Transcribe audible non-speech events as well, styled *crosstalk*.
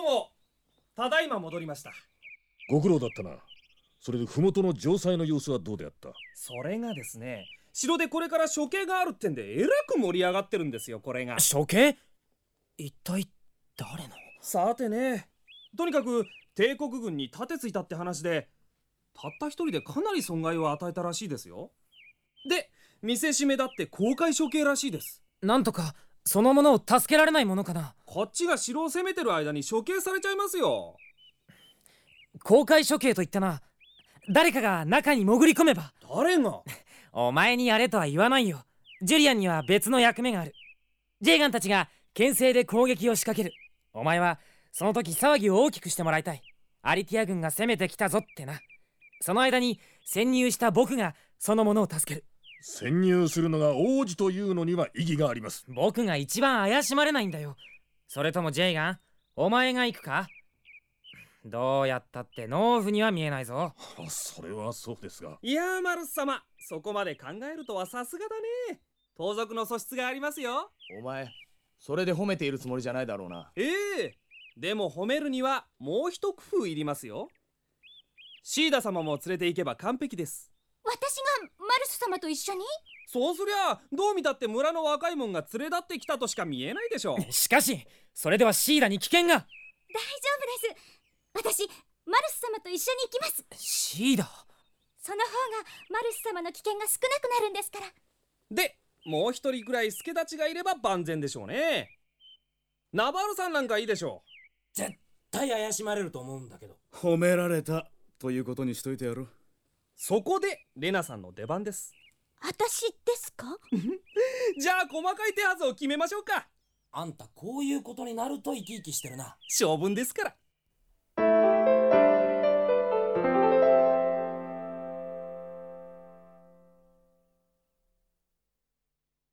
どうもただいま戻りました。ご苦労だったな。それで麓の城塞の様子はどうであった？それがですね城でこれから処刑があるってんでえらく盛り上がってるんですよこれが。処刑？一体誰の？さてねとにかく帝国軍に盾ついたって話でたった一人でかなり損害を与えたらしいですよ。で見せしめだって公開処刑らしいです。なんとかそのものを助けられないものかなこっちが城を攻めてる間に処刑されちゃいますよ。公開処刑と言ったな。誰かが中に潜り込めば。誰が？*laughs* お前にやれとは言わないよ。ジュリアンには別の役目がある。ジェイガンたちが牽制で攻撃を仕掛ける。お前はその時騒ぎを大きくしてもらいたい。アリティア軍が攻めてきたぞってな。その間に潜入した僕がその者を助ける。潜入するのが王子というのには意義があります。僕が一番怪しまれないんだよそれともジェイガンお前が行くか？どうやったって農夫には見えないぞ。あそれはそうですが。いやーマルス様。そこまで考えるとはさすがだね。盗賊の素質がありますよ。お前それで褒めているつもりじゃないだろうな。ええ。でも褒めるにはもう一工夫いりますよ。シーダ様も連れて行けば完璧です。私がマルス様と一緒に？そうすりゃどう見たって村の若いもんが連れ立ってきたとしか見えないでしょ *laughs* しかしそれではシーラに危険が。大丈夫です。私マルス様と一緒に行きます。シーダ？その方がマルス様の危険が少なくなるんですから。でもう一人くらい助太刀がいれば万全でしょうね。ナバールさんなんかいいでしょ絶対怪しまれると思うんだけど。褒められた。ということにしといてやろう。そこでレナさんの出番です私ですか？*laughs* じゃあ細かい手はずを決めましょうか。あんたこういうことになると生き生きしてるな。性分ですから